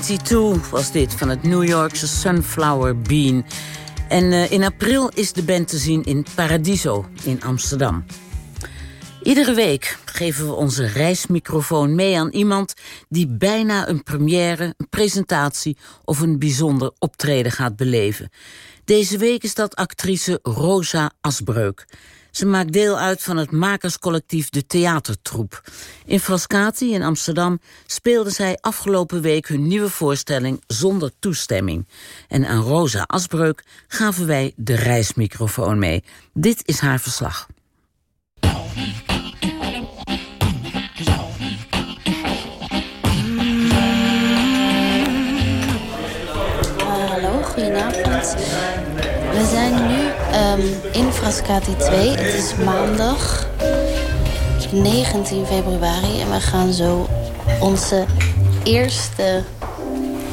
22 was dit van het New Yorkse Sunflower Bean. En uh, in april is de band te zien in Paradiso in Amsterdam. Iedere week geven we onze reismicrofoon mee aan iemand... die bijna een première, een presentatie of een bijzonder optreden gaat beleven. Deze week is dat actrice Rosa Asbreuk. Ze maakt deel uit van het makerscollectief De Theatertroep. In Frascati in Amsterdam speelde zij afgelopen week hun nieuwe voorstelling zonder toestemming. En aan Rosa Asbreuk gaven wij de reismicrofoon mee. Dit is haar verslag. hallo, goedenavond. We zijn um, in Frascati 2. Het is maandag 19 februari en we gaan zo onze eerste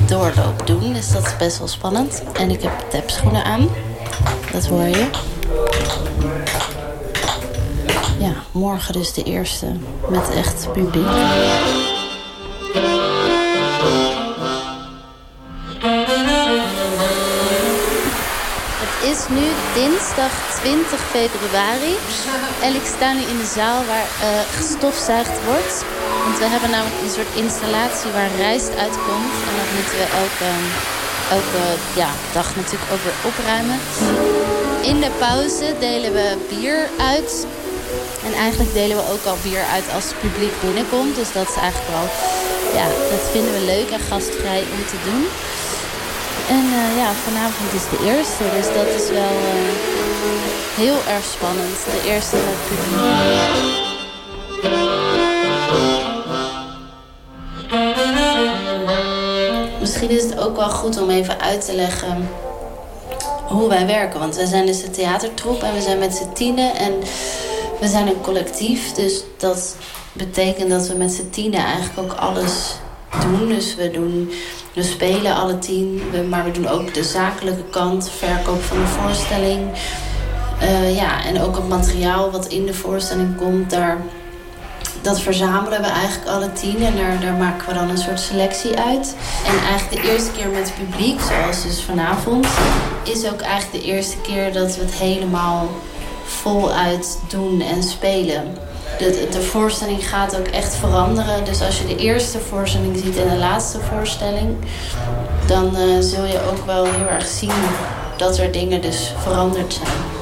doorloop doen. Dus dat is best wel spannend. En ik heb tapschoenen aan. Dat hoor je. Ja, morgen dus de eerste met echt publiek. Is nu dinsdag 20 februari. En ik sta nu in de zaal waar uh, wordt. Want we hebben namelijk een soort installatie waar rijst uitkomt. En dat moeten we elke, elke ja, dag natuurlijk ook weer opruimen. In de pauze delen we bier uit. En eigenlijk delen we ook al bier uit als het publiek binnenkomt. Dus dat is eigenlijk wel, ja, dat vinden we leuk en gastvrij om te doen. En uh, ja, vanavond is de eerste, dus dat is wel uh, heel erg spannend. De eerste. Misschien is het ook wel goed om even uit te leggen hoe wij werken. Want wij zijn dus de theatertroep en we zijn met z'n tienen. En we zijn een collectief, dus dat betekent dat we met z'n tienen eigenlijk ook alles doen. Dus we, doen, we spelen alle tien, maar we doen ook de zakelijke kant, verkoop van de voorstelling. Uh, ja, en ook het materiaal wat in de voorstelling komt, daar, dat verzamelen we eigenlijk alle tien. En daar, daar maken we dan een soort selectie uit. En eigenlijk de eerste keer met het publiek, zoals dus vanavond, is ook eigenlijk de eerste keer dat we het helemaal voluit doen en spelen. De, de, voorstelling gaat ook echt veranderen. Dus als je de eerste voorstelling ziet en de laatste voorstelling... dan uh, zul je ook wel heel erg zien dat er dingen dus veranderd zijn.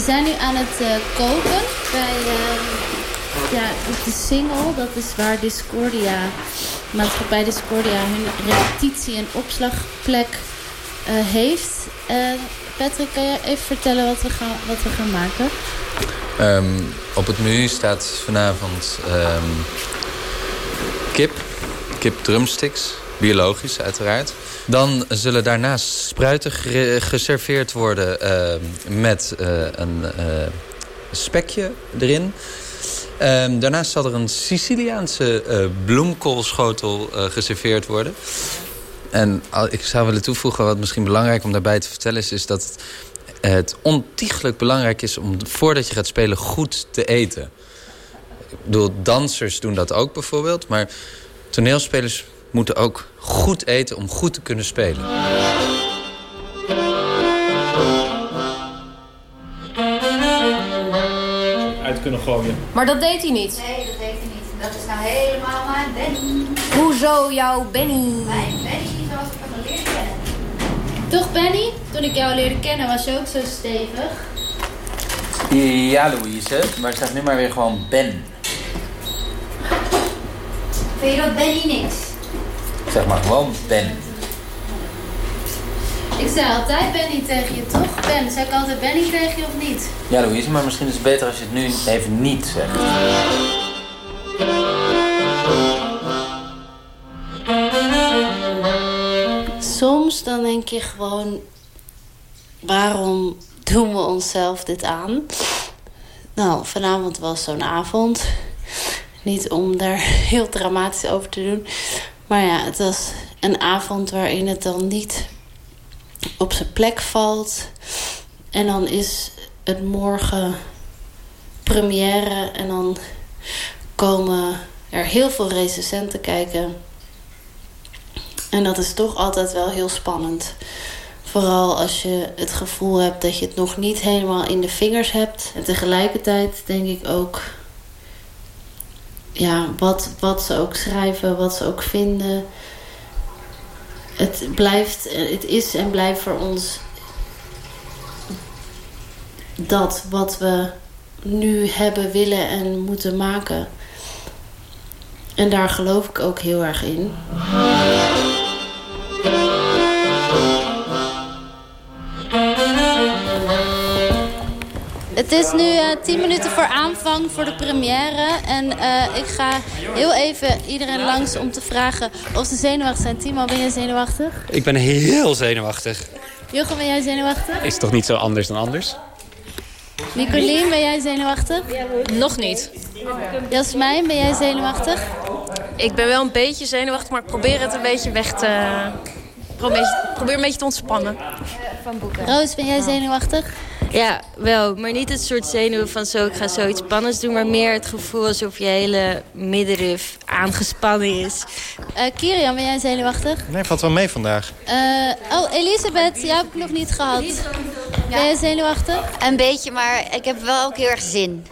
We zijn nu aan het uh, koken bij ja, de single. Dat is waar Discordia, maatschappij Discordia, hun repetitie- en opslagplek uh, heeft. Patrick, kan je even vertellen wat we gaan, wat we gaan maken? Um, op het menu staat vanavond um, kip, kip drumsticks, biologisch uiteraard. Dan zullen daarnaast spruiten geserveerd worden uh, met uh, een uh, spekje erin. daarnaast zal er een Siciliaanse bloemkoolschotel geserveerd worden. En ik zou willen toevoegen, wat misschien belangrijk om daarbij te vertellen is... is dat het, het ontiegelijk belangrijk is om voordat je gaat spelen goed te eten. Ik bedoel, dansers doen dat ook bijvoorbeeld, maar toneelspelers moeten ook goed eten om goed te kunnen spelen. Uit kunnen gooien. Maar dat deed hij niet? Nee, dat deed hij niet. Dat is nou helemaal mijn Benny. Hoezo jouw Benny? Mijn Benny zoals ik hem geleerd ben. Toch, Benny? Toen ik jou leerde kennen was je ook zo stevig. Ja, Louise, maar zeg nu maar weer gewoon Ben. Vind je dat Benny niks? Zeg maar gewoon Ben. Ik zei altijd Benny tegen je, toch? Ben, zei ik altijd Benny tegen je of niet? Ja, Louise, maar misschien is het beter als je het nu even niet zegt. Soms dan denk je gewoon... Waarom doen we onszelf dit aan? Nou, vanavond was zo'n avond. Niet om daar heel dramatisch over te doen. Maar ja, het was een avond waarin het dan niet op zijn plek valt. En dan is het morgen première. En dan komen er heel veel recensenten kijken. En dat is toch altijd wel heel spannend. Vooral als je het gevoel hebt dat je het nog niet helemaal in de vingers hebt. En tegelijkertijd denk ik ook... Ja, wat, wat ze ook schrijven, wat ze ook vinden... Het, blijft, het is en blijft voor ons... dat wat we nu hebben, willen en moeten maken. En daar geloof ik ook heel erg in. Het is nu uh, 10 minuten voor aanvang voor de première. En uh, ik ga heel even iedereen langs om te vragen of ze zenuwachtig zijn. Timo, ben jij zenuwachtig? Ik ben heel zenuwachtig. Jochem, ben jij zenuwachtig? Is toch niet zo anders dan anders? Nicolien, ben jij zenuwachtig? Nog niet. Jasmijn, ben jij zenuwachtig? Ik ben wel een beetje zenuwachtig, maar ik probeer het een beetje weg te... Probeer, probeer een beetje te ontspannen. Roos, ben jij zenuwachtig? Ja, wel. Maar niet het soort zenuwen van zo, ik ga zoiets spannends doen. Maar meer het gevoel alsof je hele middenrif aangespannen is. Uh, Kirian, ben jij zenuwachtig? Nee, valt wel mee vandaag. Uh, oh, Elisabeth, jou heb ik nog niet gehad. Ben jij zenuwachtig? Een beetje, maar ik heb wel ook heel erg zin.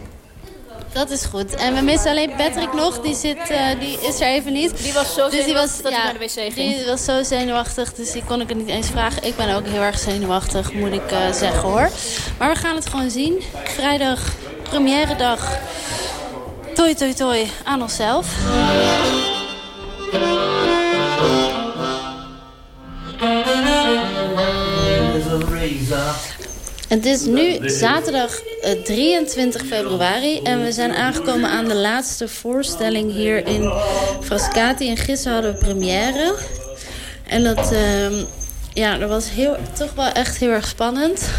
Dat is goed. En we missen alleen Patrick nog. Die, zit, uh, die is er even niet. Die was zo dus die was, dat ja, hij naar de wc ging. Die was zo zenuwachtig, dus die kon ik het niet eens vragen. Ik ben ook heel erg zenuwachtig, moet ik uh, zeggen hoor. Maar we gaan het gewoon zien. Vrijdag, première dag. Toi, toi, toi aan onszelf. Het is nu zaterdag 23 februari en we zijn aangekomen aan de laatste voorstelling hier in Frascati. En gisteren hadden we première. En dat, uh, ja, dat was heel, toch wel echt heel erg spannend.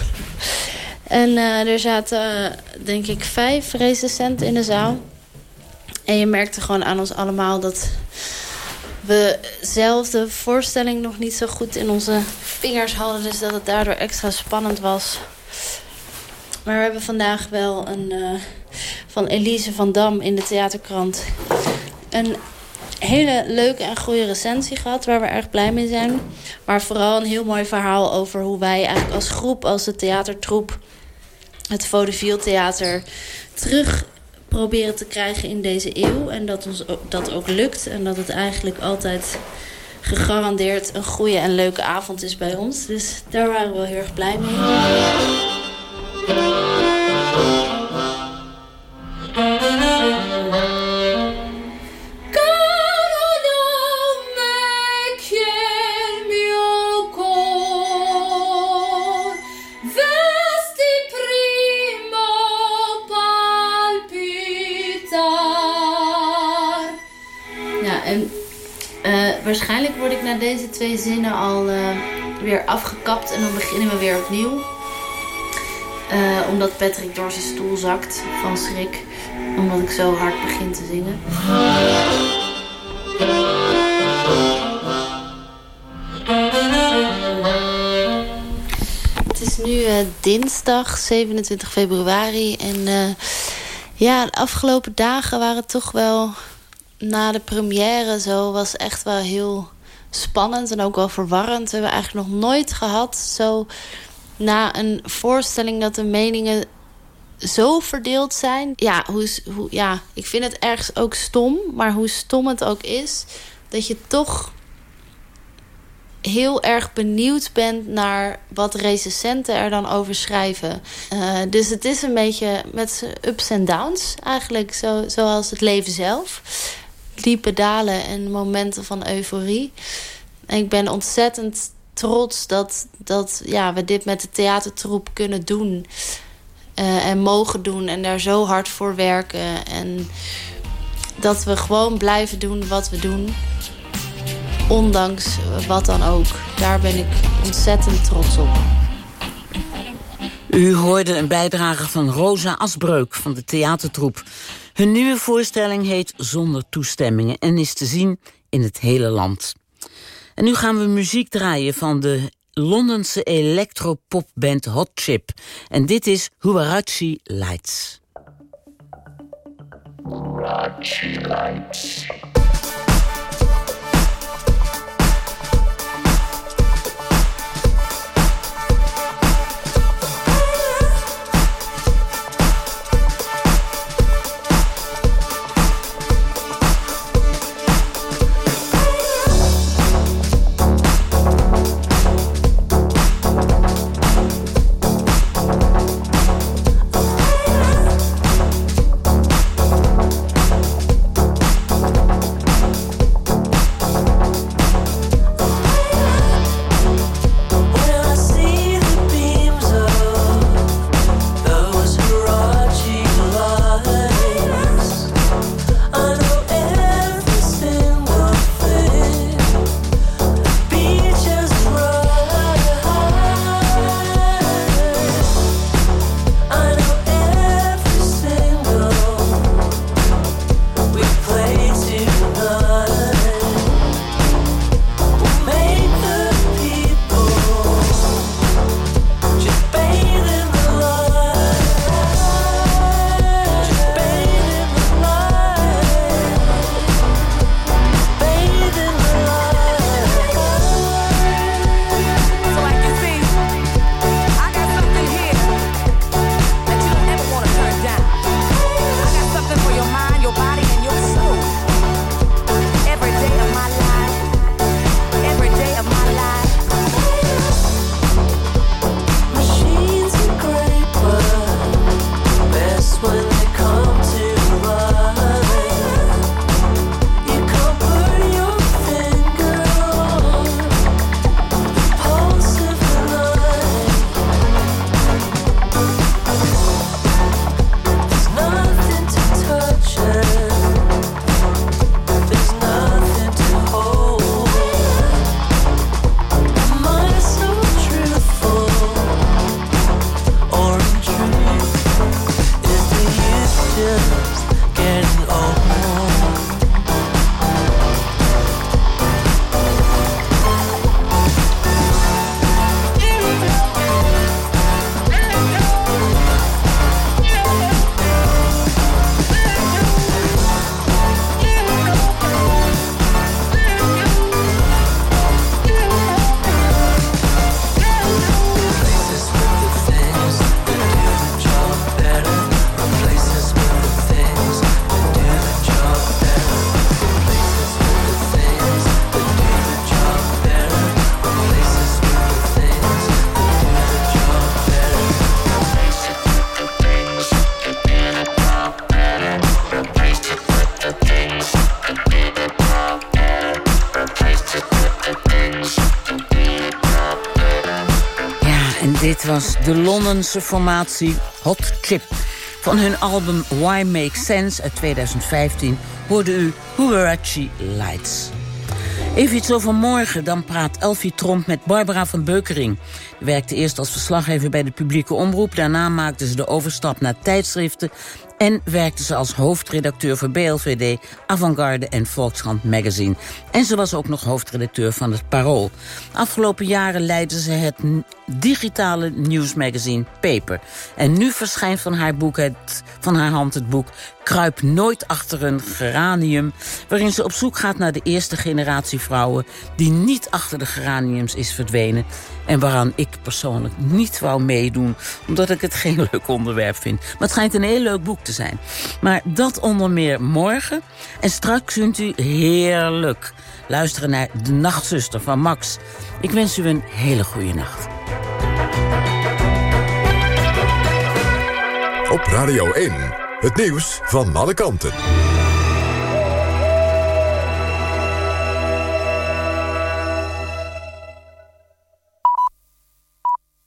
En uh, er zaten, denk ik, vijf recensenten in de zaal. En je merkte gewoon aan ons allemaal dat we zelf de voorstelling nog niet zo goed in onze vingers hadden. Dus dat het daardoor extra spannend was. Maar we hebben vandaag wel een uh, van Elise van Dam in de theaterkrant... een hele leuke en goede recensie gehad, waar we erg blij mee zijn. Maar vooral een heel mooi verhaal over hoe wij eigenlijk als groep, als de theatertroep... het Vaudeville Theater terug proberen te krijgen in deze eeuw. En dat ons dat ook lukt. En dat het eigenlijk altijd gegarandeerd een goede en leuke avond is bij ons. Dus daar waren we wel heel erg blij mee. Waarschijnlijk word ik na deze twee zinnen al uh, weer afgekapt en dan beginnen we weer opnieuw. Uh, omdat Patrick door zijn stoel zakt van schrik. Omdat ik zo hard begin te zingen. Het is nu uh, dinsdag 27 februari. En ja, de afgelopen dagen waren toch wel na de première zo was echt wel heel spannend en ook wel verwarrend. We hebben eigenlijk nog nooit gehad zo na een voorstelling dat de meningen zo verdeeld zijn. Ja, hoe, hoe, ja, ik vind het ergens ook stom, maar hoe stom het ook is, dat je toch heel erg benieuwd bent naar wat recensenten er dan over schrijven. Uh, dus het is een beetje met ups en downs eigenlijk, zo, zoals het leven zelf. Diepe dalen en momenten van euforie. En ik ben ontzettend trots dat, dat ja, we dit met de theatertroep kunnen doen. Uh, en mogen doen en daar zo hard voor werken. En dat we gewoon blijven doen wat we doen. Ondanks wat dan ook. Daar ben ik ontzettend trots op. U hoorde een bijdrage van Rosa Asbreuk van de theatertroep. Hun nieuwe voorstelling heet Zonder toestemmingen en is te zien in het hele land. En nu gaan we muziek draaien van de Londense electropopband Hot Chip. En dit is Huarachi Lights. Huarachi Lights. De Londense formatie Hot Chip. Van hun album Why Make Sense uit 2015 hoorde u Huarachi Lights. Even iets over morgen, dan praat Elfie Tromp met Barbara van Beukering. Die werkte eerst als verslaggever bij de publieke omroep. Daarna maakte ze de overstap naar tijdschriften en werkte ze als hoofdredacteur voor BLVD, Avantgarde en Volkskrant Magazine. En ze was ook nog hoofdredacteur van het Parool. Afgelopen jaren leidde ze het digitale nieuwsmagazine Paper. En nu verschijnt van haar, boek het, van haar hand het boek Kruip nooit achter een geranium... waarin ze op zoek gaat naar de eerste generatie vrouwen... die niet achter de geraniums is verdwenen... en waaraan ik persoonlijk niet wou meedoen... omdat ik het geen leuk onderwerp vind. Maar het schijnt een heel leuk boek te zijn. Maar dat onder meer morgen. En straks kunt u heerlijk luisteren naar De Nachtzuster van Max. Ik wens u een hele goede nacht. Op Radio 1, het nieuws van alle kanten.